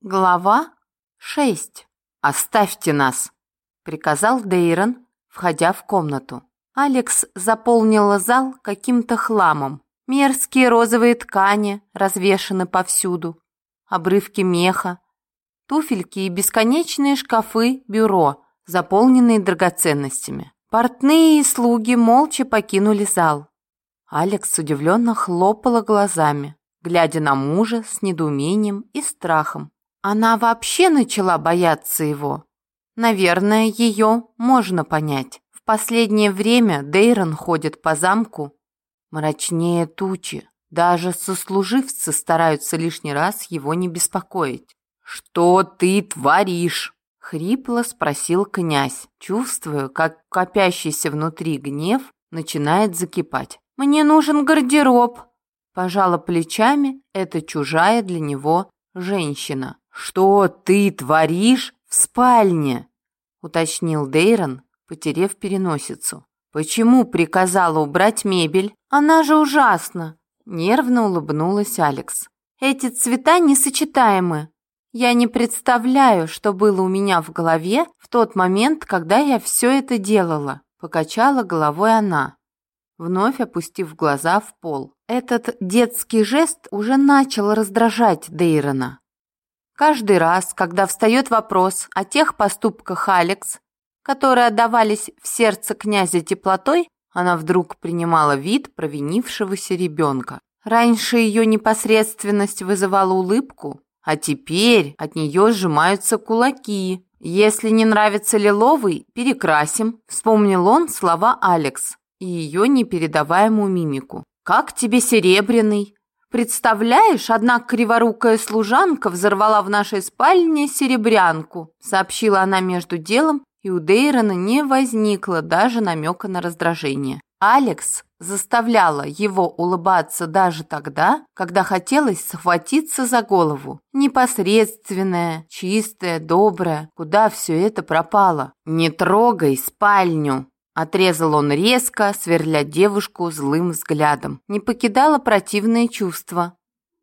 Глава 6. «Оставьте нас!» — приказал Дейрон, входя в комнату. Алекс заполнила зал каким-то хламом. Мерзкие розовые ткани развешаны повсюду, обрывки меха, туфельки и бесконечные шкафы бюро, заполненные драгоценностями. Портные и слуги молча покинули зал. Алекс удивленно хлопала глазами, глядя на мужа с недоумением и страхом. Она вообще начала бояться его. Наверное, ее можно понять. В последнее время Дейрон ходит по замку мрачнее тучи. Даже сослуживцы стараются лишний раз его не беспокоить. «Что ты творишь?» — хрипло спросил князь, чувствуя, как копящийся внутри гнев начинает закипать. «Мне нужен гардероб», — пожала плечами эта чужая для него женщина. «Что ты творишь в спальне?» — уточнил Дейрон, потерев переносицу. «Почему приказала убрать мебель? Она же ужасна!» Нервно улыбнулась Алекс. «Эти цвета несочетаемы. Я не представляю, что было у меня в голове в тот момент, когда я все это делала», покачала головой она, вновь опустив глаза в пол. Этот детский жест уже начал раздражать Дейрона. Каждый раз, когда встает вопрос о тех поступках Алекс, которые отдавались в сердце князя теплотой, она вдруг принимала вид провинившегося ребенка. Раньше ее непосредственность вызывала улыбку, а теперь от нее сжимаются кулаки. «Если не нравится лиловый, перекрасим», — вспомнил он слова Алекс и ее непередаваемую мимику. «Как тебе серебряный?» «Представляешь, одна криворукая служанка взорвала в нашей спальне серебрянку», сообщила она между делом, и у Дейрона не возникло даже намека на раздражение. Алекс заставляла его улыбаться даже тогда, когда хотелось схватиться за голову. Непосредственная, чистая, добрая, куда все это пропало? «Не трогай спальню!» Отрезал он резко, сверля девушку злым взглядом. Не покидало противное чувство,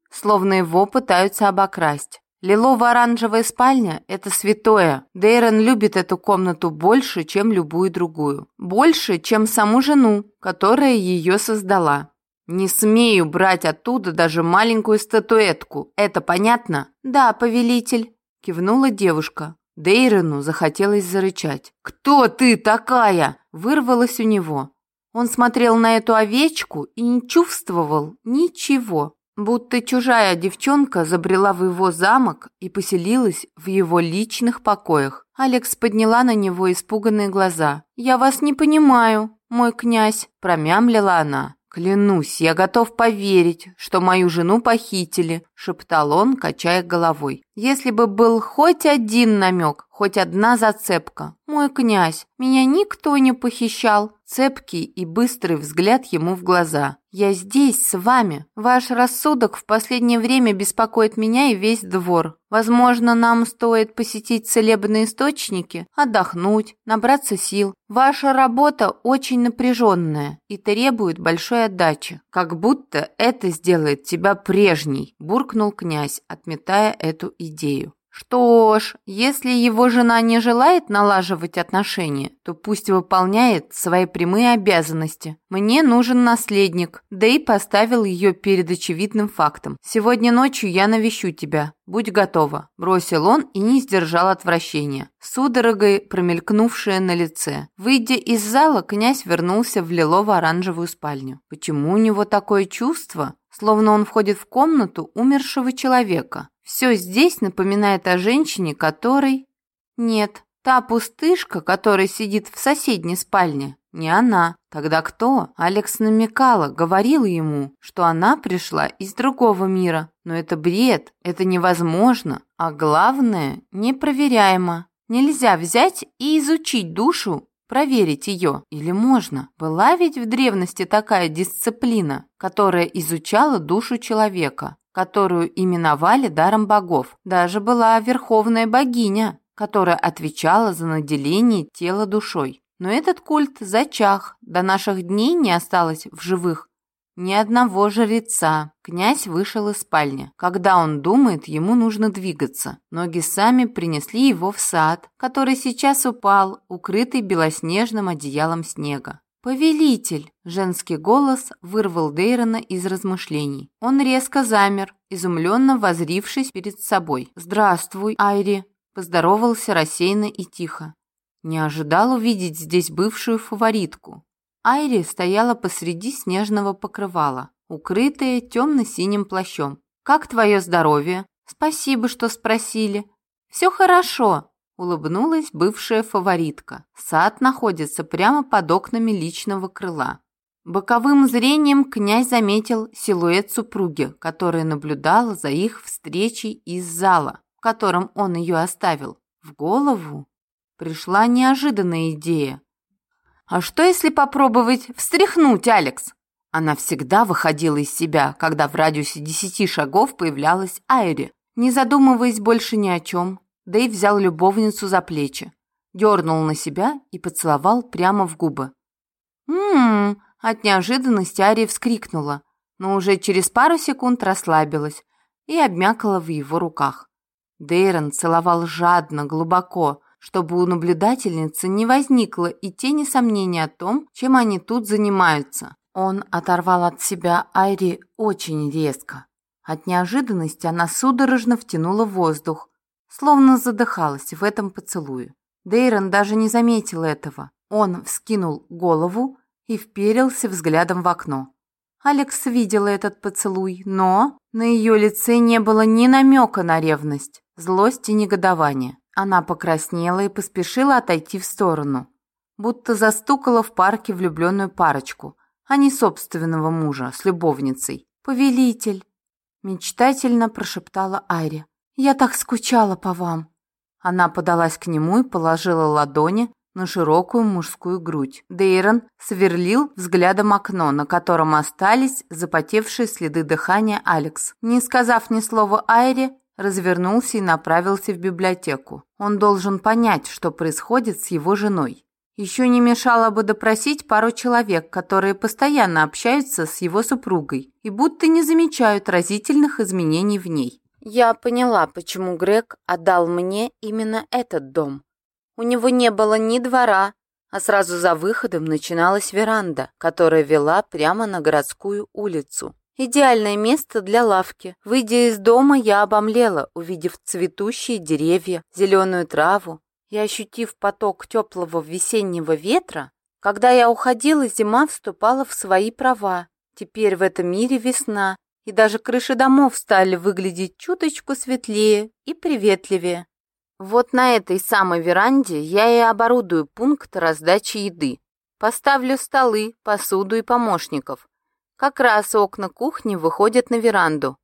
словно его пытаются обокрасть. Лилово-оранжевая спальня – это святое. Дейрон любит эту комнату больше, чем любую другую. Больше, чем саму жену, которая ее создала. «Не смею брать оттуда даже маленькую статуэтку. Это понятно?» «Да, повелитель», – кивнула девушка. Дейрону захотелось зарычать. «Кто ты такая?» Вырвалось у него. Он смотрел на эту овечку и не чувствовал ничего, будто чужая девчонка забрела в его замок и поселилась в его личных покоях. Алекс подняла на него испуганные глаза. «Я вас не понимаю, мой князь», – промямлила она. «Клянусь, я готов поверить, что мою жену похитили», – шептал он, качая головой. «Если бы был хоть один намек, хоть одна зацепка. Мой князь, меня никто не похищал». Цепкий и быстрый взгляд ему в глаза. «Я здесь, с вами. Ваш рассудок в последнее время беспокоит меня и весь двор. Возможно, нам стоит посетить целебные источники, отдохнуть, набраться сил. Ваша работа очень напряженная и требует большой отдачи. Как будто это сделает тебя прежней», – буркнул князь, отметая эту идею. Что ж, если его жена не желает налаживать отношения, то пусть выполняет свои прямые обязанности. Мне нужен наследник, да и поставил ее перед очевидным фактом. Сегодня ночью я навещу тебя. Будь готова, бросил он и не сдержал отвращения, судорогой промелькнувшее на лице. Выйдя из зала, князь вернулся в лилово-оранжевую спальню. Почему у него такое чувство, словно он входит в комнату умершего человека? Все здесь напоминает о женщине, которой... Нет, та пустышка, которая сидит в соседней спальне, не она. Тогда кто? Алекс намекала, говорила ему, что она пришла из другого мира. Но это бред, это невозможно, а главное, непроверяемо. Нельзя взять и изучить душу, проверить ее. Или можно? Была ведь в древности такая дисциплина, которая изучала душу человека которую именовали даром богов. Даже была верховная богиня, которая отвечала за наделение тела душой. Но этот культ зачах, до наших дней не осталось в живых ни одного жреца. Князь вышел из спальни. Когда он думает, ему нужно двигаться. Ноги сами принесли его в сад, который сейчас упал, укрытый белоснежным одеялом снега. «Повелитель!» – женский голос вырвал Дейрона из размышлений. Он резко замер, изумленно возрившись перед собой. «Здравствуй, Айри!» – поздоровался рассеянно и тихо. Не ожидал увидеть здесь бывшую фаворитку. Айри стояла посреди снежного покрывала, укрытая темно-синим плащом. «Как твое здоровье?» «Спасибо, что спросили». «Все хорошо», — улыбнулась бывшая фаворитка. Сад находится прямо под окнами личного крыла. Боковым зрением князь заметил силуэт супруги, которая наблюдала за их встречей из зала, в котором он ее оставил. В голову пришла неожиданная идея. А что если попробовать встряхнуть Алекс? Она всегда выходила из себя, когда в радиусе десяти шагов появлялась Айри. Не задумываясь больше ни о чем, Дэйв взял любовницу за плечи, дернул на себя и поцеловал прямо в губы. «М-м-м!» От неожиданности Ария вскрикнула, но уже через пару секунд расслабилась и обмякала в его руках. Дейрон целовал жадно, глубоко, чтобы у наблюдательницы не возникло и тени сомнений о том, чем они тут занимаются. Он оторвал от себя Айри очень резко. От неожиданности она судорожно втянула воздух, словно задыхалась в этом поцелуе. Дейрон даже не заметил этого. Он вскинул голову и вперился взглядом в окно. Алекс видела этот поцелуй, но на ее лице не было ни намека на ревность, злость и негодование. Она покраснела и поспешила отойти в сторону, будто застукала в парке влюбленную парочку, а не собственного мужа с любовницей. «Повелитель!» – мечтательно прошептала Айри. «Я так скучала по вам!» Она подалась к нему и положила ладони на широкую мужскую грудь. Дейрон сверлил взглядом окно, на котором остались запотевшие следы дыхания Алекс. Не сказав ни слова Айре, развернулся и направился в библиотеку. Он должен понять, что происходит с его женой. Еще не мешало бы допросить пару человек, которые постоянно общаются с его супругой и будто не замечают разительных изменений в ней. Я поняла, почему Грег отдал мне именно этот дом. У него не было ни двора, а сразу за выходом начиналась веранда, которая вела прямо на городскую улицу. Идеальное место для лавки. Выйдя из дома, я обомлела, увидев цветущие деревья, зеленую траву и ощутив поток теплого весеннего ветра. Когда я уходила, зима вступала в свои права. Теперь в этом мире весна, и даже крыши домов стали выглядеть чуточку светлее и приветливее. Вот на этой самой веранде я и оборудую пункт раздачи еды. Поставлю столы, посуду и помощников, как раз окна кухни выходят на веранду,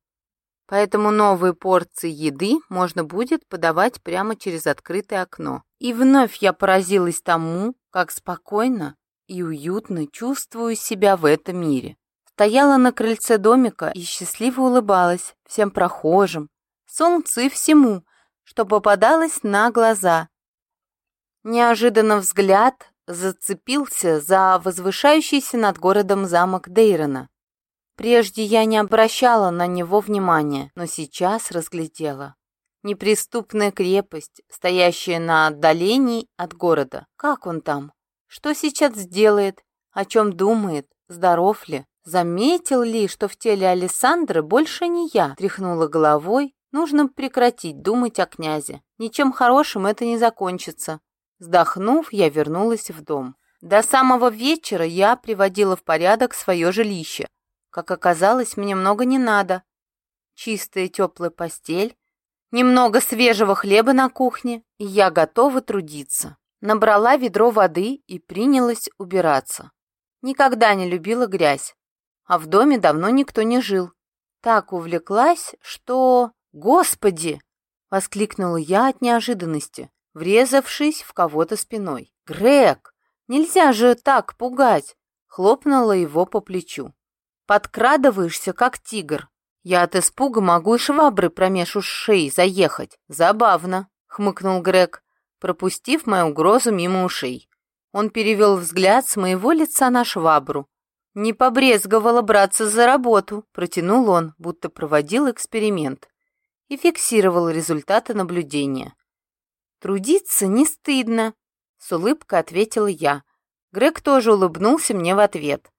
поэтому новые порции еды можно будет подавать прямо через открытое окно. И вновь я поразилась тому, как спокойно и уютно чувствую себя в этом мире. Стояла на крыльце домика и счастливо улыбалась всем прохожим, солнцу и всему, что попадалось на глаза. Неожиданно взгляд зацепился за возвышающийся над городом замок Дейрона. Прежде я не обращала на него внимания, но сейчас разглядела. Неприступная крепость, стоящая на отдалении от города. Как он там? Что сейчас сделает? О чем думает? Здоров ли? Заметил ли, что в теле Александры больше не я? Тряхнула головой. Нужно прекратить думать о князе. Ничем хорошим это не закончится. Вздохнув, я вернулась в дом. До самого вечера я приводила в порядок свое жилище. Как оказалось, мне много не надо. Чистая теплая постель, немного свежего хлеба на кухне, и я готова трудиться. Набрала ведро воды и принялась убираться. Никогда не любила грязь, а в доме давно никто не жил. Так увлеклась, что... Господи! Воскликнула я от неожиданности врезавшись в кого-то спиной. «Грег, нельзя же так пугать!» Хлопнула его по плечу. «Подкрадываешься, как тигр. Я от испуга могу и швабры промеж ушей заехать. Забавно!» — хмыкнул Грег, пропустив мою угрозу мимо ушей. Он перевел взгляд с моего лица на швабру. не побрезговала браться за работу, протянул он, будто проводил эксперимент и фиксировал результаты наблюдения. Трудиться не стыдно, с улыбкой ответила я. Грег тоже улыбнулся мне в ответ.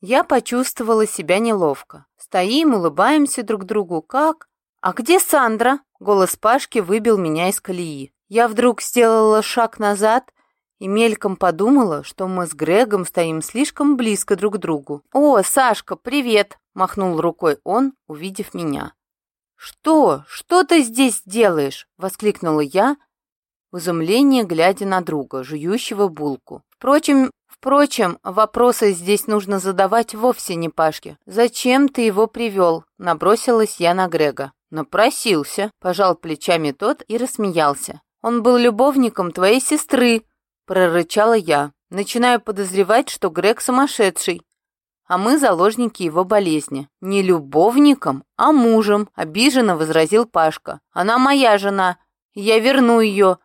Я почувствовала себя неловко. Стоим, улыбаемся друг другу. Как? А где Сандра? Голос Пашки выбил меня из колеи. Я вдруг сделала шаг назад и мельком подумала, что мы с Грегом стоим слишком близко друг к другу. «О, Сашка, привет!» — махнул рукой он, увидев меня. «Что? Что ты здесь делаешь?» — воскликнула я, в изумлении глядя на друга, жующего булку. Впрочем, впрочем, вопросы здесь нужно задавать вовсе не Пашке. «Зачем ты его привел?» — набросилась я на Грега. «Напросился», — пожал плечами тот и рассмеялся. «Он был любовником твоей сестры», прорычала я. Начинаю подозревать, что Грег сумасшедший, а мы заложники его болезни. Не любовником, а мужем, обиженно возразил Пашка. Она моя жена, я верну ее,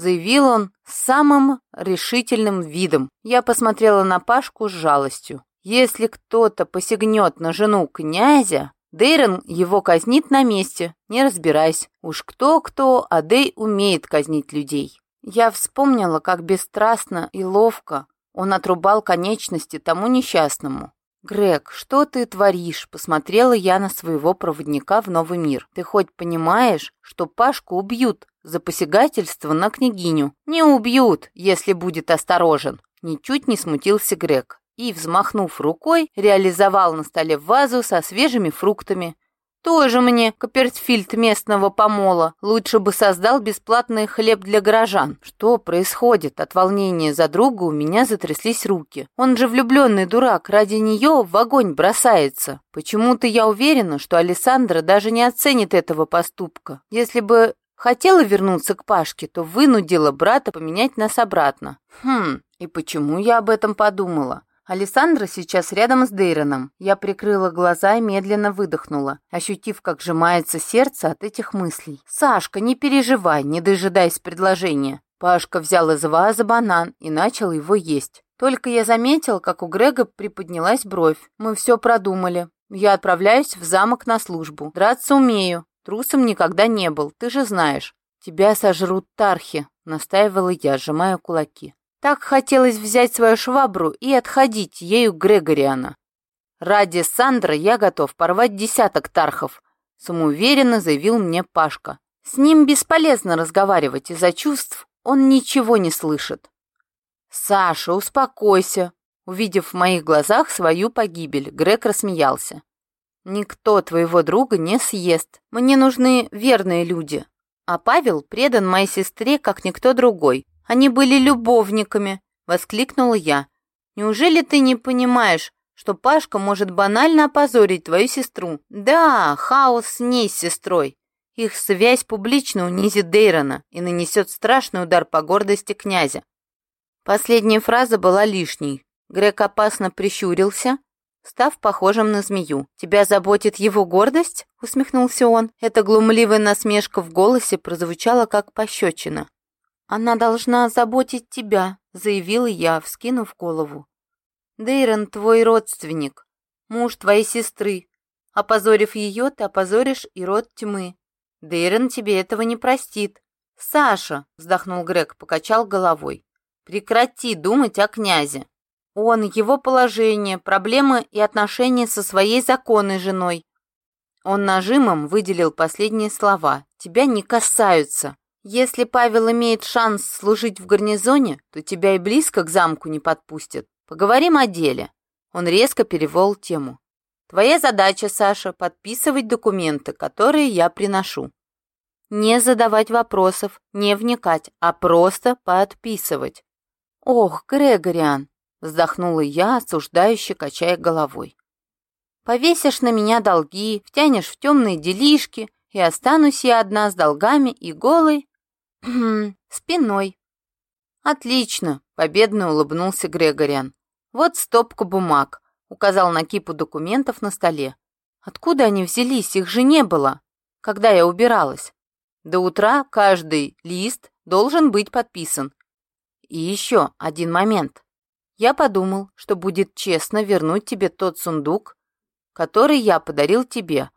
заявил он с самым решительным видом. Я посмотрела на Пашку с жалостью. Если кто-то посягнет на жену князя, Дейрон его казнит на месте, не разбирайся. Уж кто-кто, а Дей умеет казнить людей. Я вспомнила, как бесстрастно и ловко он отрубал конечности тому несчастному. «Грег, что ты творишь?» — посмотрела я на своего проводника в новый мир. «Ты хоть понимаешь, что Пашку убьют за посягательство на княгиню?» «Не убьют, если будет осторожен!» Ничуть не смутился Грег и, взмахнув рукой, реализовал на столе вазу со свежими фруктами, тоже мне Копертфильд местного помола. Лучше бы создал бесплатный хлеб для горожан. Что происходит? От волнения за друга у меня затряслись руки. Он же влюбленный дурак, ради нее в огонь бросается. Почему-то я уверена, что Александра даже не оценит этого поступка. Если бы хотела вернуться к Пашке, то вынудила брата поменять нас обратно. Хм, и почему я об этом подумала? Александра сейчас рядом с Дейроном. Я прикрыла глаза и медленно выдохнула, ощутив, как сжимается сердце от этих мыслей. «Сашка, не переживай, не дожидаясь предложения». Пашка взял из вазы банан и начал его есть. Только я заметил, как у Грега приподнялась бровь. Мы все продумали. Я отправляюсь в замок на службу. Драться умею. Трусом никогда не был, ты же знаешь. Тебя сожрут тархи, настаивала я, сжимая кулаки. Так хотелось взять свою швабру и отходить ею Грегориана. Ради Сандра я готов порвать десяток тархов, самоуверенно заявил мне Пашка. С ним бесполезно разговаривать, из-за чувств он ничего не слышит. «Саша, успокойся!» Увидев в моих глазах свою погибель, Грег рассмеялся. «Никто твоего друга не съест. Мне нужны верные люди. А Павел предан моей сестре, как никто другой. Они были любовниками!» — воскликнула я. «Неужели ты не понимаешь, что Пашка может банально опозорить твою сестру? Да, хаос с ней, с сестрой. Их связь публично унизит Дейрона и нанесет страшный удар по гордости князя». Последняя фраза была лишней. Грег опасно прищурился, став похожим на змею. «Тебя заботит его гордость?» — усмехнулся он. Эта глумливая насмешка в голосе прозвучала как пощечина. «Она должна заботить тебя», — заявила я, вскинув голову. «Дейрон твой родственник, муж твоей сестры. Опозорив ее, ты опозоришь и род тьмы. Дейрон тебе этого не простит». «Саша», — вздохнул Грег, покачал головой, — «прекрати думать о князе. Он, его положение, проблемы и отношения со своей законной женой». Он нажимом выделил последние слова. «Тебя не касаются». Если Павел имеет шанс служить в гарнизоне, то тебя и близко к замку не подпустят. Поговорим о деле. Он резко перевел тему. Твоя задача, Саша, подписывать документы, которые я приношу. Не задавать вопросов, не вникать, а просто подписывать. Ох, Грегориан, вздохнула я, осуждающе качая головой. Повесишь на меня долги, втянешь в темные делишки, и останусь я одна с долгами и голой, спиной. Отлично, победно улыбнулся Грегориан. Вот стопка бумаг, указал на кипу документов на столе. Откуда они взялись? Их же не было, когда я убиралась. До утра каждый лист должен быть подписан. И еще один момент. Я подумал, что будет честно вернуть тебе тот сундук, который я подарил тебе.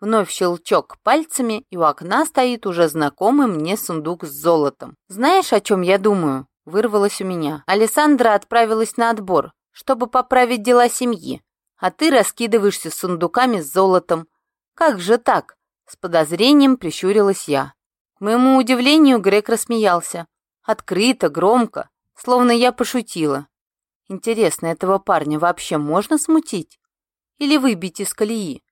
Вновь щелчок пальцами, и у окна стоит уже знакомый мне сундук с золотом. Знаешь, о чем я думаю? Вырвалось у меня. Александра отправилась на отбор, чтобы поправить дела семьи, а ты раскидываешься сундуками с золотом. Как же так? С подозрением прищурилась я. К моему удивлению, Грег рассмеялся. Открыто, громко, словно я пошутила. Интересно, этого парня вообще можно смутить? Или выбить из колеи?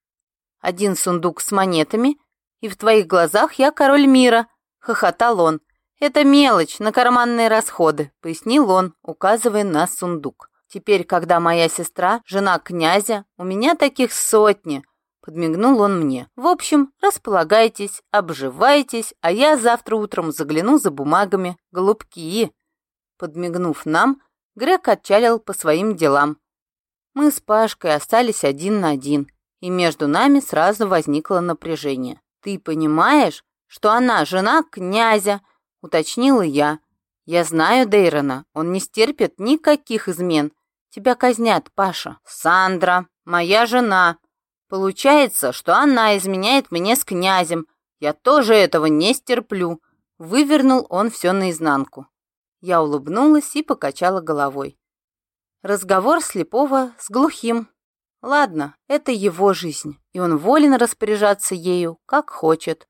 Один сундук с монетами, и в твоих глазах я король мира, хохотал он. Это мелочь на карманные расходы, пояснил он, указывая на сундук. Теперь, когда моя сестра, жена князя, у меня таких сотни, подмигнул он мне. В общем, располагайтесь, обживайтесь, а я завтра утром загляну за бумагами. Голубки. Подмигнув нам, Грег отчалил по своим делам. Мы с Пашкой остались один на один, и между нами сразу возникло напряжение. «Ты понимаешь, что она жена князя?» — уточнила я. «Я знаю Дейрона, он не стерпит никаких измен. Тебя казнят, Паша. Сандра, моя жена. Получается, что она изменяет мне с князем. Я тоже этого не стерплю». Вывернул он все наизнанку. Я улыбнулась и покачала головой. Разговор слепого с глухим. Ладно, это его жизнь, и он волен распоряжаться ею, как хочет.